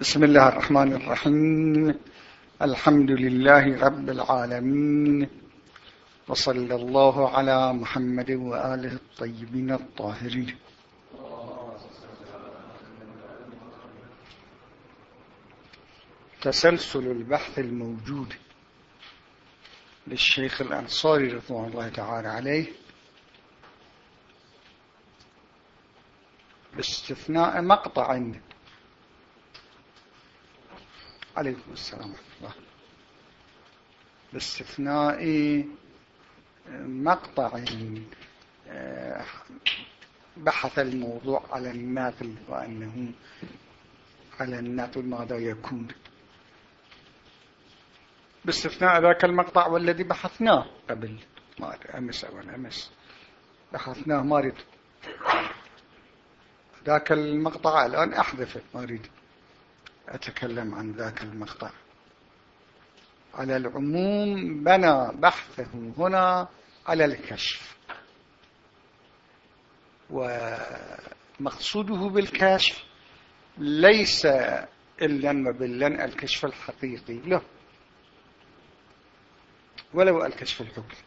بسم الله الرحمن الرحيم. الحمد لله رب العالمين. وصلى الله على محمد وآله الطيبين الطاهرين. تسلسل البحث الموجود للشيخ الأنصاري رضوان الله تعالى عليه باستثناء مقطع عليكم السلام ورحمة الله. باستثناء مقطع بحث الموضوع على النقل وأنه على النقل ماذا يكون. باستثناء ذاك المقطع والذي بحثناه قبل أمس أو أمس. بحثناه ما ذاك المقطع الآن أحذفه ما أريد. أتكلم عن ذاك المقطع. على العموم بنى بحثه هنا على الكشف. ومقصوده بالكشف ليس إلا وباللا الكشف الحقيقي له. ولو الكشف الحكمي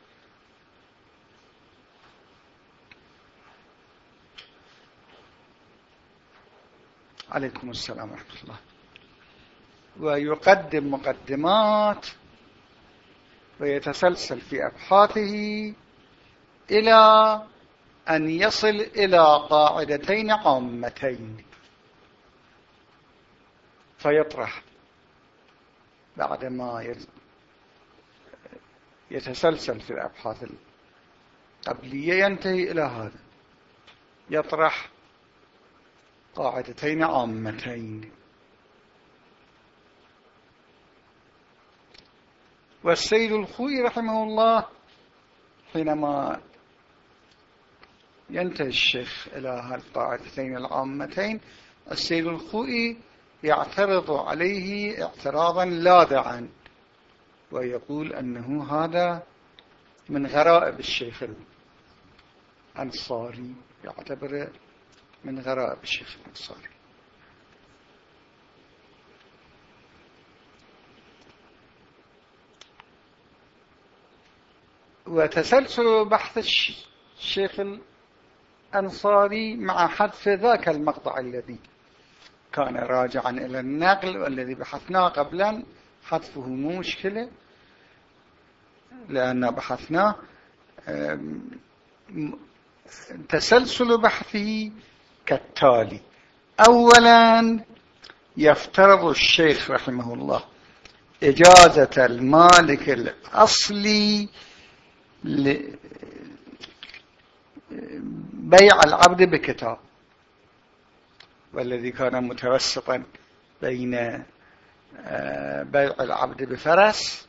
عليكم السلام ورحمة الله. ويقدم مقدمات ويتسلسل في أبحاثه إلى أن يصل إلى قاعدتين عامتين. فيطرح بعدما يتسلسل في الأبحاث القبلية ينتهي إلى هذا. يطرح قاعدتين عامتين. والسيد الخوي رحمه الله حينما ينتهي الشيخ إلى القاعدتين العامتين السيد الخوي يعترض عليه اعتراضا لاذعا ويقول أنه هذا من غرائب الشيخ الأنصاري يعتبر من غرائب الشيخ الأنصاري. وتسلسل بحث الشيخ الأنصاري مع حذف ذاك المقطع الذي كان راجعا إلى النقل والذي بحثناه قبلا. حذفه مو مشكلة لأن بحثناه. تسلسل بحثه كالتالي. أولا يفترض الشيخ رحمه الله إجازة المالك الأصلي بيع العبد بكتاب. والذي كان متوسطا بين آه، بيع العبد بفرس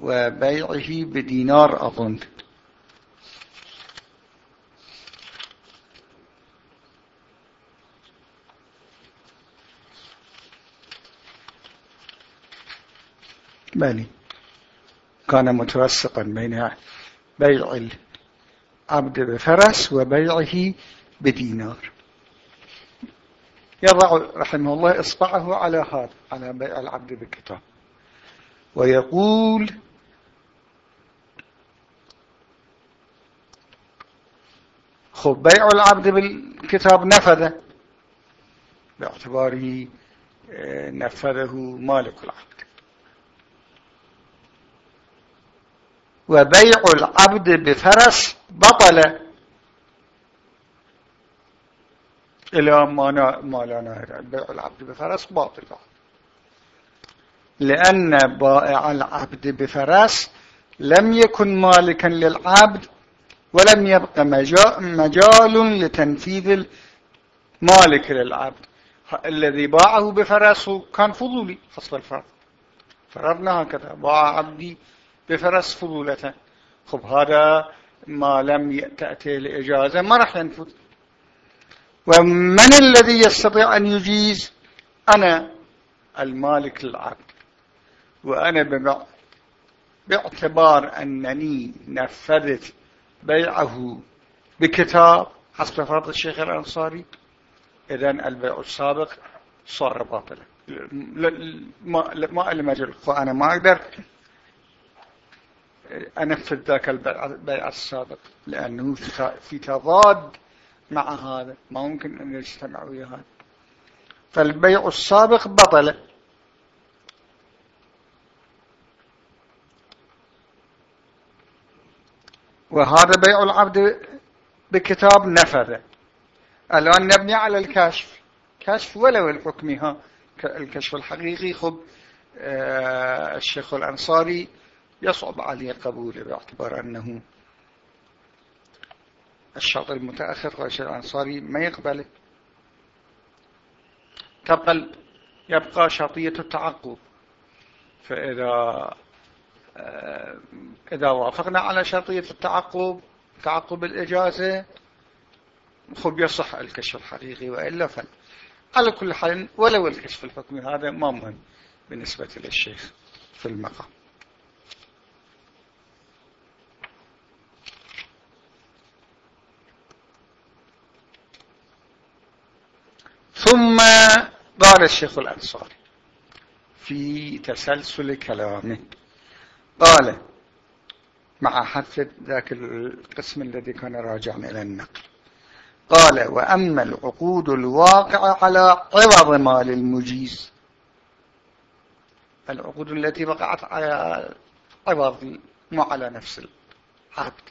وبيعه بدينار أظن. بني. كان متوسطا بين بيع العبد بفرس وبيعه بدينار. يضع رحمه الله إصبعه على هذا على بيع العبد بالكتاب ويقول خب بيع العبد بالكتاب نفذ باعتباره آه، نفذه مالك العبد. وبيع العبد بفرس بطل. إلى ما لا بيع العبد بفرس باطل. لأن بائع العبد بفرس لم يكن مالكا للعبد ولم يبقى مجال لتنفيذ المالك للعبد. الذي باعه بفرس كان فضولي حصل الفرض. فرضنا هكذا. باع عبدي بفرس فضولة خب هذا ما لم تأتي الإجازة ما راح ينفذ. ومن الذي يستطيع أن يجيز؟ أنا المالك للعبد. وأنا باعتبار أنني نفذت بيعه بكتاب حسب فرض الشيخ الأنصاري. إذن البيع السابق صار باطلا. ما ما لي مجال فأنا ما أقدر أنفذ ذاك البيع السابق لأنه في تضاد مع هذا. ما ممكن أن يجتمع ويا هذا. فالبيع السابق بطل. وهذا بيع العبد بكتاب نفذ. الآن نبني على الكشف. كشف ولو الحكمها الكشف الحقيقي خب آه الشيخ الأنصاري يصعب عليه قبوله باعتبار أنه الشاطر المتأخر الشيخ الأنصاري ما يقبله تبقى يبقى شرطية التعقب. فإذا آه، إذا وافقنا على شرطية التعقب تعقب الإجازة خب يصح الكشف الحقيقي وإلا فن على كل حال ولو الكشف الحكمي هذا ما مهم بالنسبة للشيخ في المقام ثم قال الشيخ الأنصاري في تسلسل كلامه قال مع حذف ذاك القسم الذي كان راجعا إلى النقل قال وأما العقود الواقعة على عوض مال المجيز العقود التي وقعت على عوض مو على نفس العقد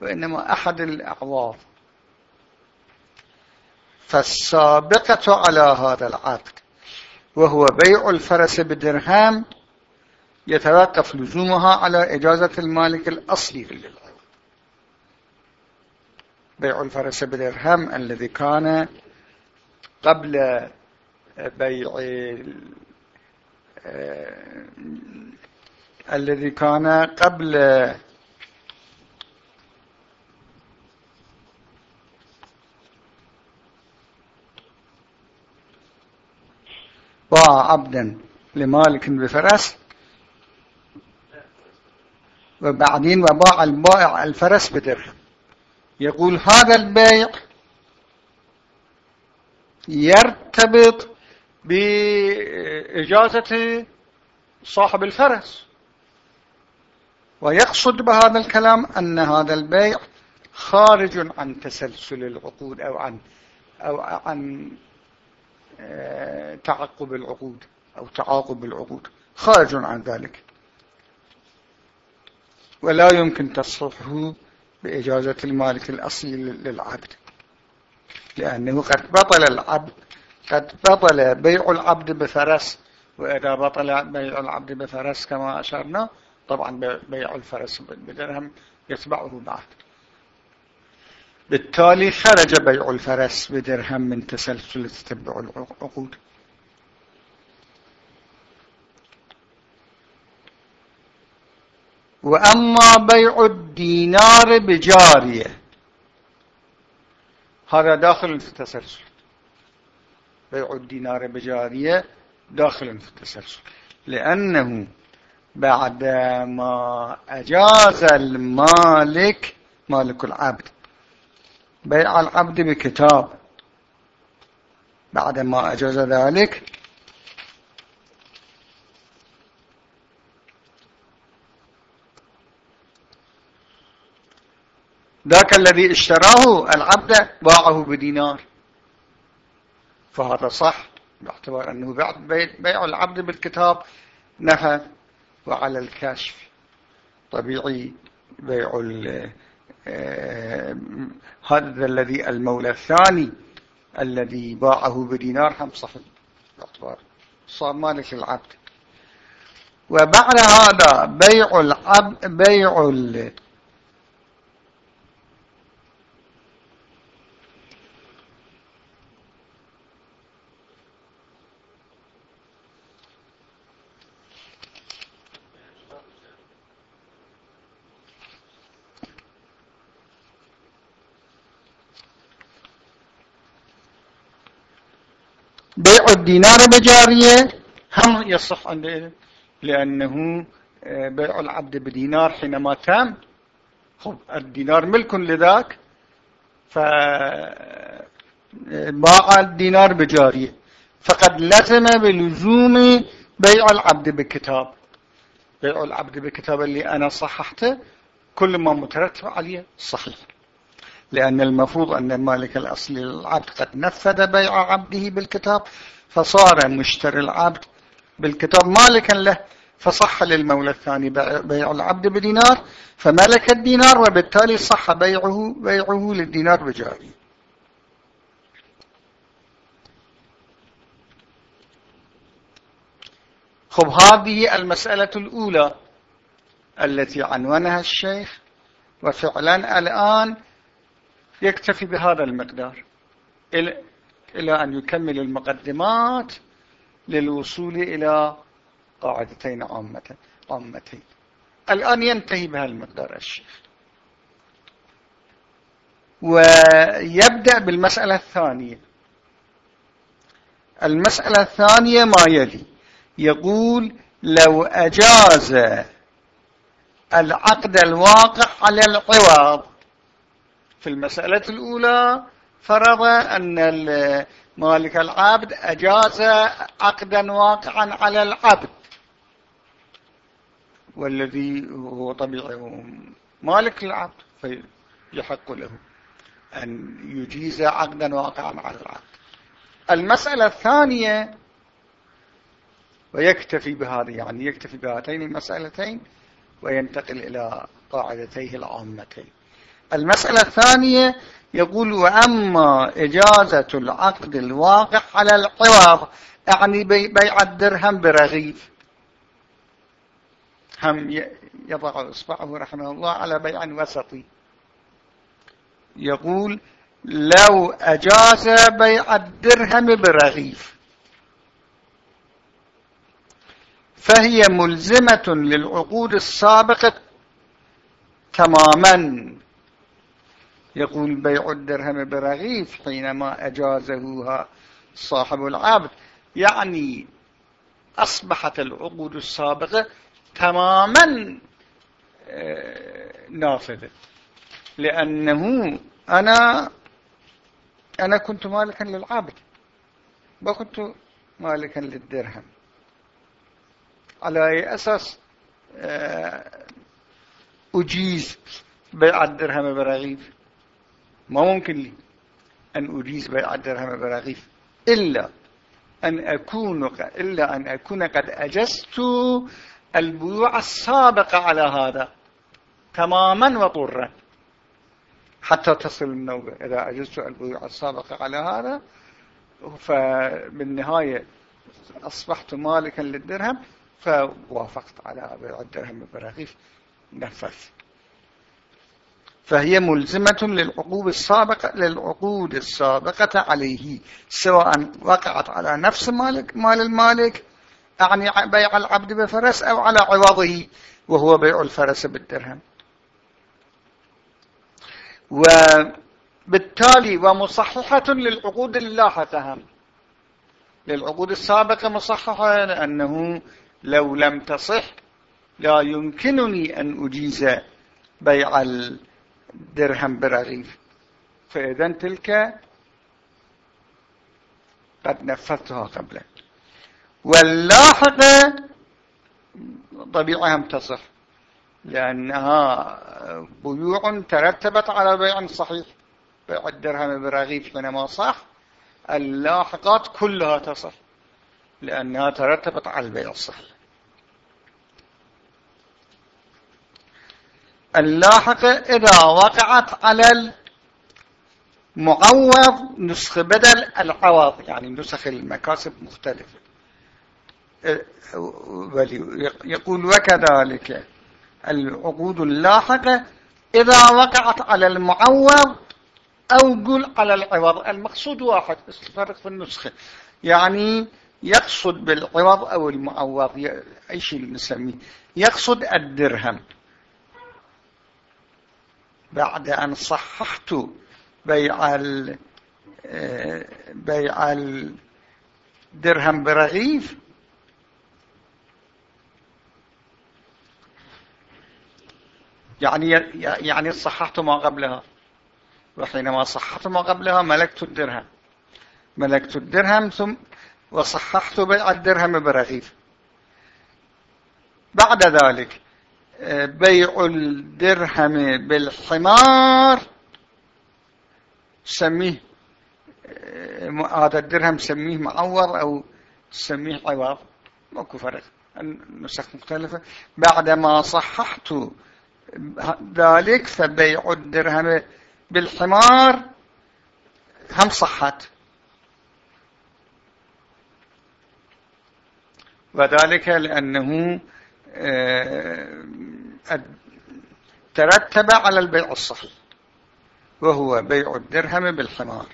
وإنما أحد الأعواض فالسابقة على هذا العقد وهو بيع الفرس بدرهم يتوقف لزومها على إجازة المالك الأصلي. للعقد بيع الفرس بالإرهام الذي كان قبل بيع آه، الذي كان قبل باع عبدا لمالك بفرس. وبعدين وباع البائع الفرس بدرهم يقول هذا البيع يرتبط بإجازة صاحب الفرس. ويقصد بهذا الكلام أن هذا البيع خارج عن تسلسل العقود أو عن أو عن تعقب العقود أو تعاقب العقود. خارج عن ذلك. ولا يمكن تصرفه بإجازة المالك الأصيل للعبد. لأنه قد بطل العبد قد بطل بيع العبد بفرس. وإذا بطل بيع العبد بفرس كما أشرنا طبعا بيع الفرس بدرهم يتبعه بعد. بالتالي خرج بيع الفرس بدرهم من تسلسل تتبع العقود. وأما بيع الدينار بجارية هذا داخل في التسلسل. بيع الدينار بجارية داخل في التسلسل. لأنه بعدما أجاز المالك مالك العبد بيع العبد بكتاب. بعدما أجاز ذلك ذاك الذي اشتراه العبد باعه بدينار. فهذا صح باعتبار أنه بيع العبد بالكتاب نهى وعلى الكشف. طبيعي بيع هذا الذي المولى الثاني الذي باعه بدينار هم صح باعتبار صار مالك العبد وبعد هذا بيع العبد بيع بيع الدينار بجارية؟ هم يصح عنده لأنه آه، بيع العبد بدينار حينما تم خب الدينار ملك لذاك. فباع آه، الدينار بجارية. فقد لزم بلزوم بيع العبد بكتاب. بيع العبد بكتاب اللي أنا صححته كل ما مترتب عليه صحيح. لأن المفروض أن المالك الأصلي للعبد قد نفذ بيع عبده بالكتاب. فصار مشتري العبد بالكتاب مالكا له فصح للمولى الثاني بيع العبد بدينار فملك الدينار وبالتالي صح بيعه, بيعه للدينار بجاري. خب هذه المسألة الأولى التي عنونها الشيخ وفعلا الآن يكتفي بهذا المقدار. إلى أن يكمل المقدمات للوصول إلى قاعدتين عامة عامتين. الآن ينتهي بها المقدار الشيخ. ويبدأ بالمسألة الثانية. المسألة الثانية ما يلي؟ يقول لو أجاز العقد الواقع على العوض في المسألة الأولى فرض أن مالك العبد أجاز عقدا واقعا على العبد. والذي هو طبيعي مالك العبد فيحق له أن يجيز عقدا واقعا على العبد. المسألة الثانية ويكتفي بهذه يعني يكتفي بهاتين المسألتين وينتقل إلى قاعدتيه العامتين. المسألة الثانية يقول وأما إجازة العقد الواقع على العوض يعني بيع الدرهم برغيف. هم يضع إصبعه رحمه الله على بيع وسطي. يقول لو أجاز بيع الدرهم برغيف. فهي ملزمة للعقود السابقة تماما. يقول بيع الدرهم برغيف حينما أجازه صاحب العبد. يعني أصبحت العقود السابقة تماما آه، نافذة. لأنه أنا أنا كنت مالكا للعبد وكنت مالكا للدرهم. على أي أساس آه، أجيز بيع الدرهم برغيف ما ممكن لي أن أجيز بيع الدرهم برغيف إلا أن أكون إلا أن أكون قد أجزت البيوع السابقة على هذا تماما وطرا حتى تصل النوبة. إذا أجزت البيوع السابقة على هذا فبالنهاية أصبحت مالكا للدرهم فوافقت على بيع الدرهم برغيف نفذ. فهي ملزمة للعقود السابقة للعقود السابقة عليه سواء وقعت على نفس مالك مال المالك أعني بيع العبد بفرس أو على عوضه وهو بيع الفرس بالدرهم. وبالتالي ومصححة للعقود اللاحقة. للعقود السابقة مصححة لأنه لو لم تصح لا يمكنني أن أجيز بيع الدرهم برغيف فإذا تلك قد نفذتها قبل واللاحقة طبيعها تصح لأنها بيوع ترتبت على بيع صحيح. بيع الدرهم برغيف حينما صح اللاحقات كلها تصح لأنها ترتبت على البيع الصحيح. اللاحقة إذا وقعت على المعوض نسخ بدل العوض يعني نسخ المكاسب مختلفة. يقول وكذلك العقود اللاحقة إذا وقعت على المعوض أو قل على العوض. المقصود واحد الفرق في النسخة يعني يقصد بالعوض أو المعوض أي شيء نسميه. يقصد الدرهم. بعد أن صححت بيع بيع الدرهم برغيف يعني يعني صححت ما قبلها. وحينما صححت ما قبلها ملكت الدرهم. ملكت الدرهم ثم وصححت بيع الدرهم برغيف. بعد ذلك بيع الدرهم بالحمار سميه هذا الدرهم سميه معور أو سميه عوض ماكو فرق النسخ مختلفة. بعدما صححت ذلك فبيع الدرهم بالحمار هم صحت. وذلك لأنه ترتب على البيع الصحيح وهو بيع الدرهم بالحمار.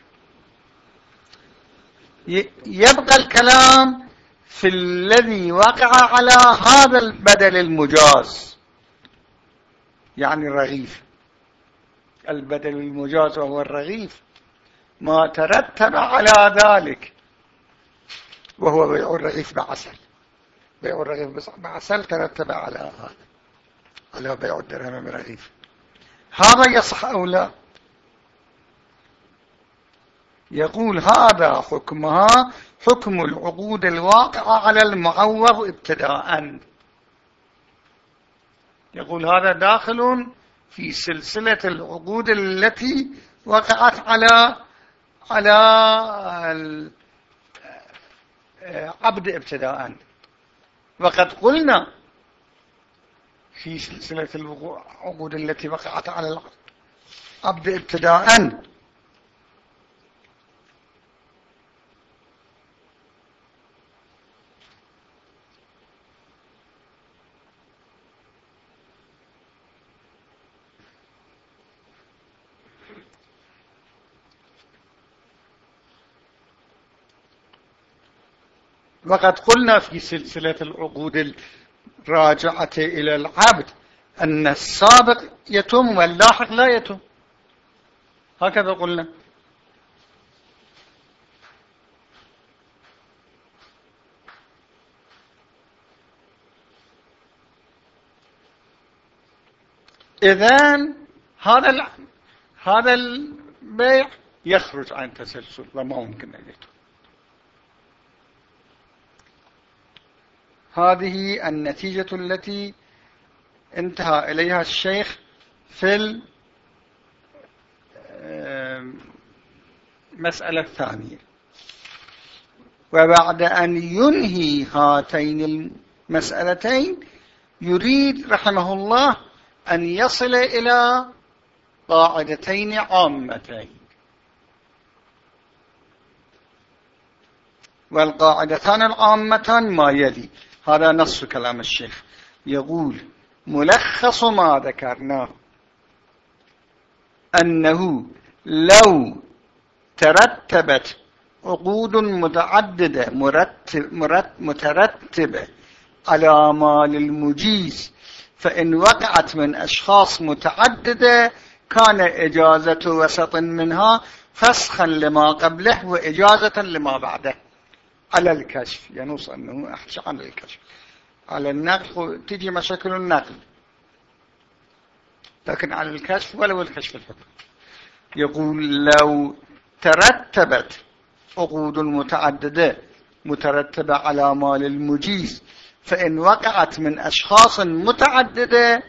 يبقى الكلام في الذي وقع على هذا البدل المجاز يعني الرغيف. البدل المجاز وهو الرغيف. ما ترتب على ذلك وهو بيع الرغيف بعسل. بيع الرغيف بعسل ترتب على هذا على بيع الدرهم برغيف هذا يصح أو لا؟ يقول هذا حكمها حكم العقود الواقعة على المعوض ابتداء. يقول هذا داخل في سلسلة العقود التي وقعت على على عبد ابتداء. وقد قلنا في سلسلة العقود التي وقعت على العبد ابتداء. وقد قلنا في سلسلة العقود الراجعة إلى العبد أن السابق يتم واللاحق لا يتم هكذا قلنا. إذن هذا هذا البيع يخرج عن تسلسل وما ممكن أن يتم هذه النتيجة التي انتهى إليها الشيخ في المسألة الثانية. وبعد أن ينهي هاتين المسألتين يريد رحمه الله أن يصل إلى قاعدتين عامتين. والقاعدتان العامتان ما يلي. هذا نص كلام الشيخ. يقول ملخص ما ذكرناه أنه لو ترتبت عقود متعددة مرتب مرتب مترتبة على مال المجيز فإن وقعت من أشخاص متعددة كان إجازة وسط منها فسخا لما قبله وإجازة لما بعده. على الكشف ينص أنه أحكي عن الكشف. على النقل تجي مشاكل النقل. لكن على الكشف ولو الكشف الحكم. يقول لو ترتبت عقود متعددة مترتبة على مال المجيز فإن وقعت من أشخاص متعددة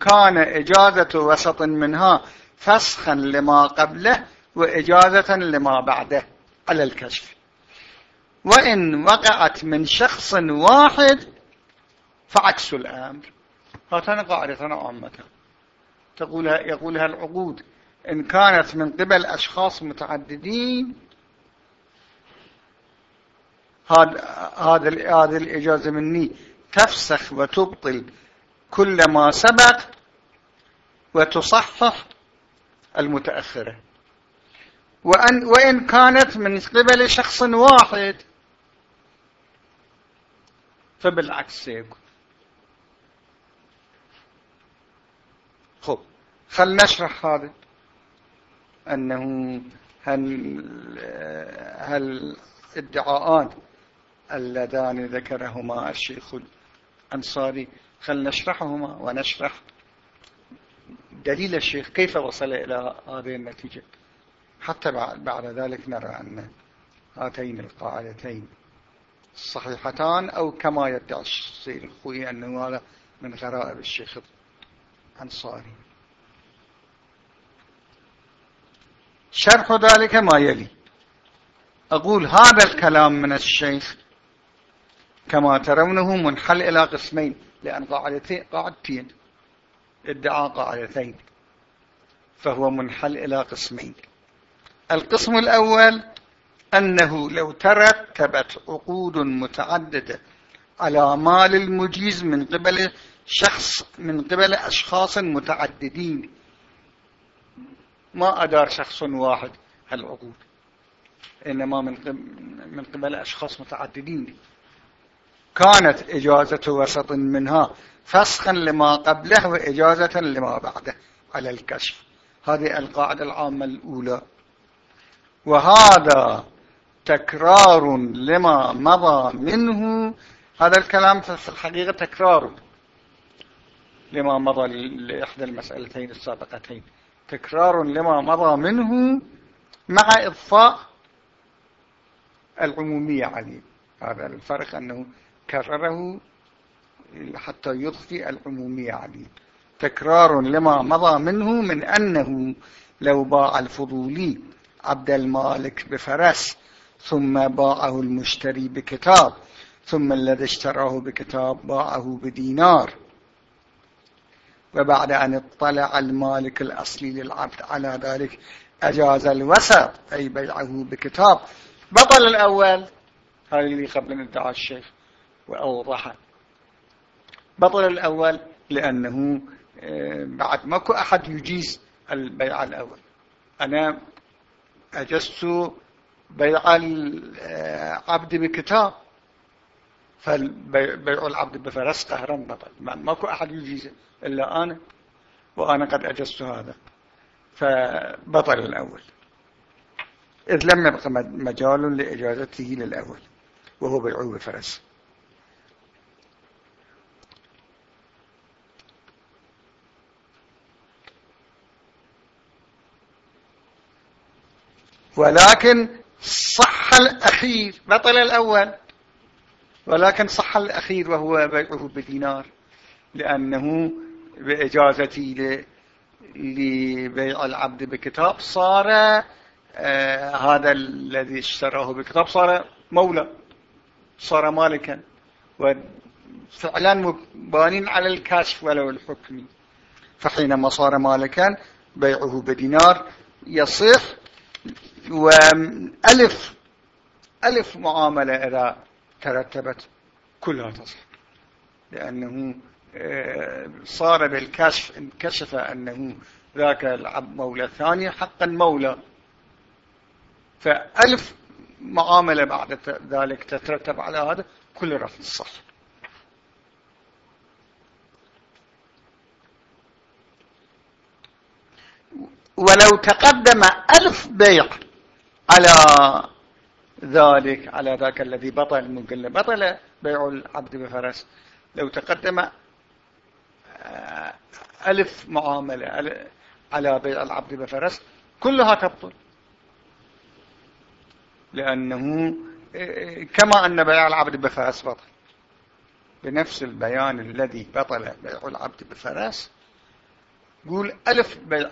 كان إجازة وسط منها فسخا لما قبله وإجازة لما بعده. على الكشف. وإن وقعت من شخص واحد فعكس الأمر. هاتان قاعدتان عامة. تقولها يقولها العقود. إن كانت من قبل أشخاص متعددين هذا هذا الإجازة مني. تفسخ وتبطل كل ما سبق وتصحح المتأخرة. وأن وإن كانت من قبل شخص واحد فبالعكس سيكون. خب خل نشرح هذا أنه هل, هل ادعاءان اللذان ذكرهما الشيخ الأنصاري خل نشرحهما؟ ونشرح دليل الشيخ كيف وصل إلى هذه النتيجة. حتى بعد ذلك نرى أن هاتين القاعدتين صحيحتان أو كما يدعي السيد الخوي أنه هذا من غرائب الشيخ الأنصاري. شرح ذلك ما يلي. أقول هذا الكلام من الشيخ كما ترونه منحل إلى قسمين لأن قاعدتين قاعدتين. ادعى قاعدتين. فهو منحل إلى قسمين. القسم الأول أنه لو ترتبت عقود متعددة على مال المجيز من قبل شخص من قبل أشخاص متعددين ما أدار شخص واحد هالعقود. إنما من قبل أشخاص متعددين. كانت إجازة وسط منها فسخا لما قبله وإجازة لما بعده على الكشف. هذه القاعدة العامة الأولى. وهذا تكرار لما مضى منه هذا الكلام في الحقيقة تكرار لما مضى لإحدى المسألتين السابقتين. تكرار لما مضى منه مع إضفاء العمومية عليه. هذا الفرق أنه كرره حتى يضفي العمومية عليه. تكرار لما مضى منه من أنه لو باع الفضولي عبد المالك بفرس ثم باعه المشتري بكتاب ثم الذي اشتراه بكتاب باعه بدينار. وبعد أن اطلع المالك الأصلي للعبد على ذلك أجاز الوسط أي بيعه بكتاب. بطل الأول هذه اللي قبل أن ادعى الشيخ وأوضحه بطل الأول لأنه آه، بعد ماكو أحد يجيز البيع الأول. أنا أجزت بيع العبد بكتاب فبيع العبد بفرس قهرا بطل. ماكو أحد يجيز إلا أنا وأنا قد أجزت هذا. فبطل الأول. إذ لم يبقى مجال لإجازته للأول وهو بيعه بفرس. ولكن صح الأخير بطل الأول. ولكن صح الأخير وهو بيعه بدينار لأنه بإجازتي لبيع العبد بكتاب صار آه هذا الذي اشتراه بكتاب صار مولى صار مالكا. وفعلا مبانين على الكشف ولو الحكمي فحينما صار مالكا بيعه بدينار يصح وألف ألف معاملة إذا ترتبت كلها تصح لأنه آه، صار بالكشف انكشف أنه ذاك العبد مولى ثاني حقا مولى فألف معاملة بعد ذلك تترتب على هذا كل رفض صح. ولو تقدم ألف بيع على ذلك على ذاك الذي بطل ممكن بطل بيع العبد بفرس. لو تقدم آه، ألف معاملة على بيع العبد بفرس كلها تبطل. لأنه آه، كما أن بيع العبد بفرس بطل. بنفس البيان الذي بطل بيع العبد بفرس قول ألف بيع.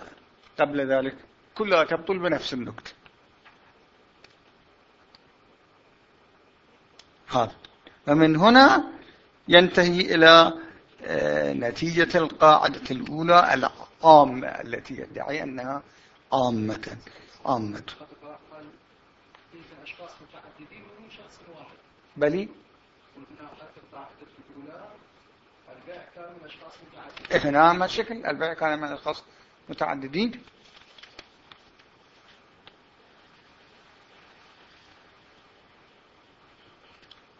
قبل ذلك. كلها تبطل بنفس النكتة هذا. ومن هنا ينتهي إلى آه، نتيجة القاعدة الأولى العامة التي يدعي أنها عامة عامة. بلي؟ هنا ما شكل البيع كان من أشخاص متعددين.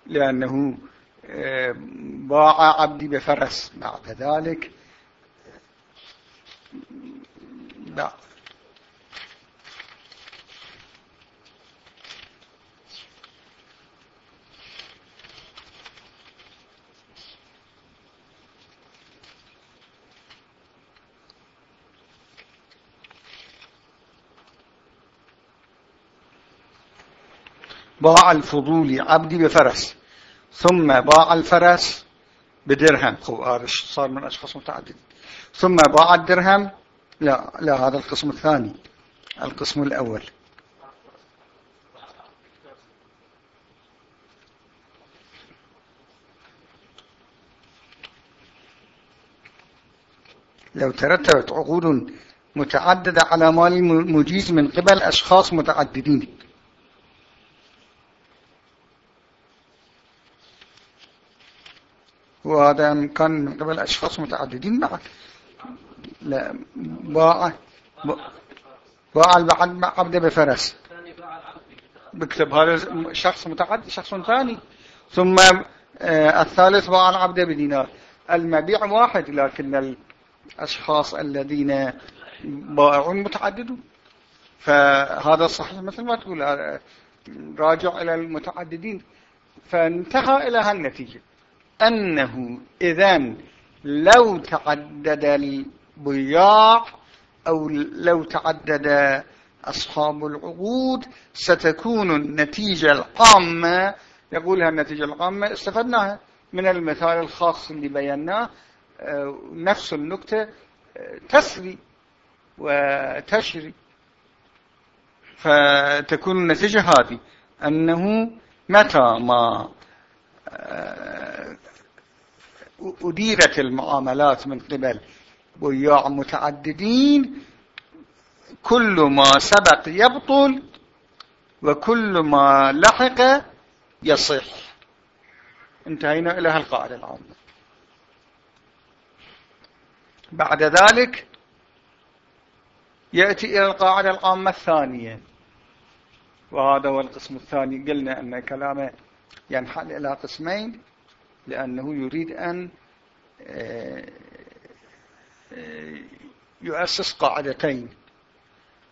لأنه آه، باع عبدي بفرس. بعد ذلك باع الفضولي عبدي بفرس. ثم باع الفرس بدرهم. هذا صار من أشخاص متعددين. ثم باع الدرهم لا لا هذا القسم الثاني. القسم الأول. لو ترتبت عقود متعددة على مال مجيز من قبل أشخاص متعددين. وهذا كان من قبل أشخاص متعددين معه لا باع باع البعض عبد بفرس. بكتب هذا شخص متعدد شخص ثاني. ثم آه، الثالث باع العبد بدينار. المبيع واحد لكن الأشخاص الذين بائعون متعددون. فهذا صحيح مثل ما تقول آه، راجع إلى المتعددين. فانتهى إلى هالنتيجة. أنه إذا لو تعدد البياع أو لو تعدد أصحاب العقود ستكون النتيجة العامة يقولها النتيجة العامة استفدناها من المثال الخاص اللي بيناه. آه، نفس النكتة آه، تسري وتشري. فتكون النتيجة هذه أنه متى ما أديرت المعاملات من قبل. بياع متعددين كل ما سبق يبطل وكل ما لحق يصح. انتهينا إلى هالقاعدة العامة. بعد ذلك يأتي إلى القاعدة العامة الثانية. وهذا هو القسم الثاني. قلنا أن كلامه ينحل إلى قسمين لأنه يريد أن آه، آه، يؤسس قاعدتين.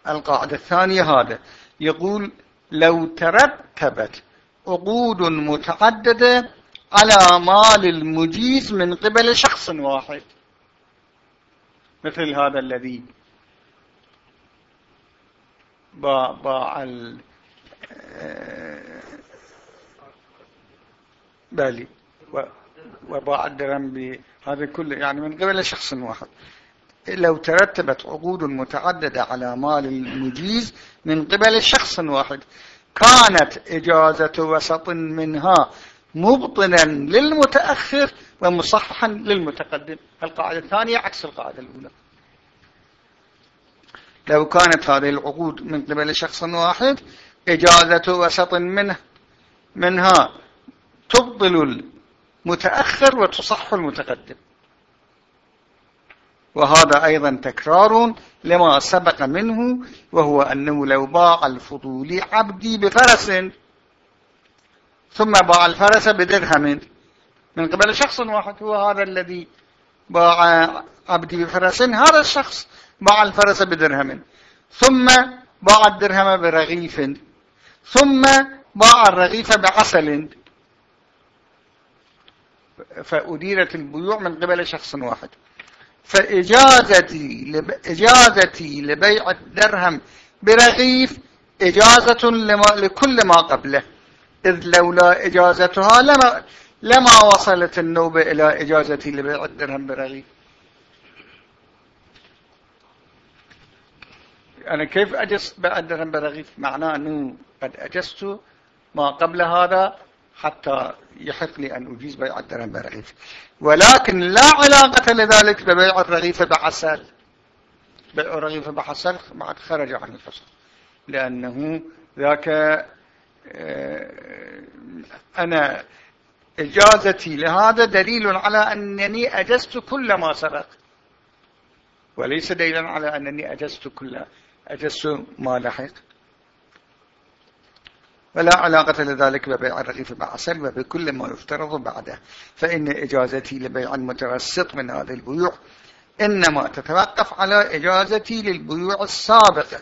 القاعدة الثانية هذا يقول لو ترتبت عقود متعددة على مال المجيز من قبل شخص واحد. مثل هذا الذي باع آه، بالي. وباع الدرهم بهذا كله يعني من قبل شخص واحد. لو ترتبت عقود متعددة على مال المجيز من قبل شخص واحد. كانت إجازة وسط منها مبطنا للمتأخر ومصححا للمتقدم. القاعدة الثانية عكس القاعدة الأولى. لو كانت هذه العقود من قبل شخص واحد إجازة وسط منه منها تبطل المتأخر وتصح المتقدم. وهذا أيضا تكرار لما سبق منه وهو أنه لو باع الفضول عبدي بفرس ثم باع الفرس بدرهم. من قبل شخص واحد هو هذا الذي باع عبدي بفرس. هذا الشخص باع الفرس بدرهم. ثم باع الدرهم برغيف. ثم باع الرغيف بعسل. فأديرت البيوع من قبل شخص واحد. فإجازتي لب... إجازتي لبيع الدرهم برغيف إجازة لما... لكل ما قبله. إذ لولا إجازتها لما, لما وصلت النوبة إلى إجازتي لبيع الدرهم برغيف. أنا كيف أجست بيع الدرهم برغيف؟ معناه أنه قد أجزت ما قبل هذا حتى يحق لي أن أجيز بيع الدرهم برغيف ولكن لا علاقة لذلك ببيع الرغيف بعسل. بيع الرغيف بعسل بعد خرج عن الفصل لأنه ذاك آه، أنا إجازتي لهذا دليل على أنني أجزت كل ما سبق. وليس دليلا على أنني أجزت كل أجزت ما لحق ولا علاقة لذلك ببيع الرغيف بعسل وبكل ما يفترض بعده. فإن إجازتي لبيع المتوسط من هذه البيوع إنما تتوقف على إجازتي للبيوع السابقة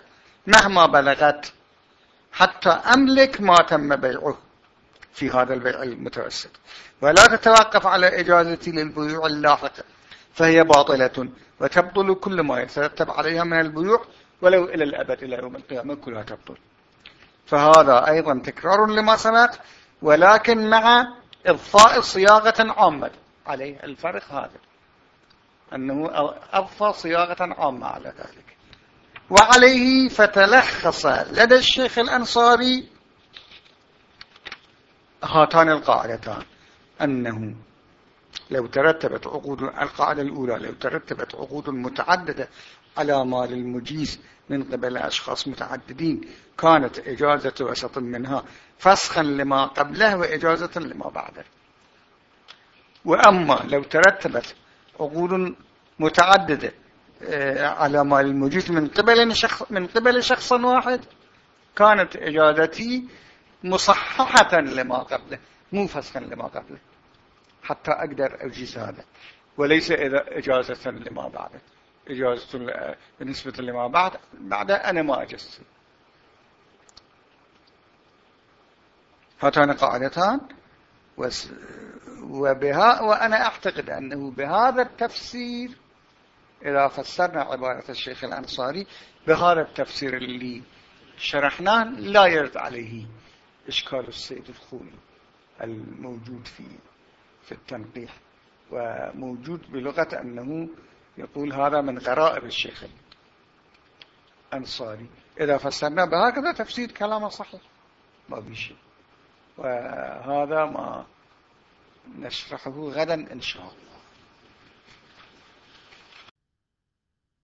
مهما بلغت. حتى أملك ما تم بيعه في هذا البيع المتوسط. ولا تتوقف على إجازتي للبيوع اللاحقة فهي باطلة وتبطل كل ما يترتب عليها من البيوع ولو إلى الأبد إلى يوم القيامة كلها تبطل. فهذا أيضا تكرار لما سبق ولكن مع إضفاء صياغة عامة. عليه الفرق هذا أنه أضفى صياغة عامة على ذلك. وعليه فتلخص لدى الشيخ الأنصاري هاتان القاعدتان. أنه لو ترتبت عقود القاعدة الأولى لو ترتبت عقود متعددة على مال المجيز من قبل أشخاص متعددين كانت إجازة وسط منها فسخا لما قبله وإجازة لما بعده. وأما لو ترتبت عقود متعددة آه، على مال المجيز من قبل شخص من قبل شخص واحد كانت إجازتي مصححة لما قبله مو فسخا لما قبله حتى أقدر أجيز هذا وليس إجازة لما بعده. إجازة بالنسبة لما بعد بعد أنا ما أجزت هاتان قاعدتان وبها وأنا أعتقد أنه بهذا التفسير إذا فسرنا عبارة الشيخ الأنصاري بهذا التفسير اللي شرحناه لا يرد عليه إشكال السيد الخوي الموجود في في التنقيح وموجود بلغة أنه يقول هذا من غرائب الشيخ الأنصاري. إذا فسرنا بهكذا تفسير كلامه صحيح. ما بيشي وهذا ما نشرحه غدا إن شاء الله.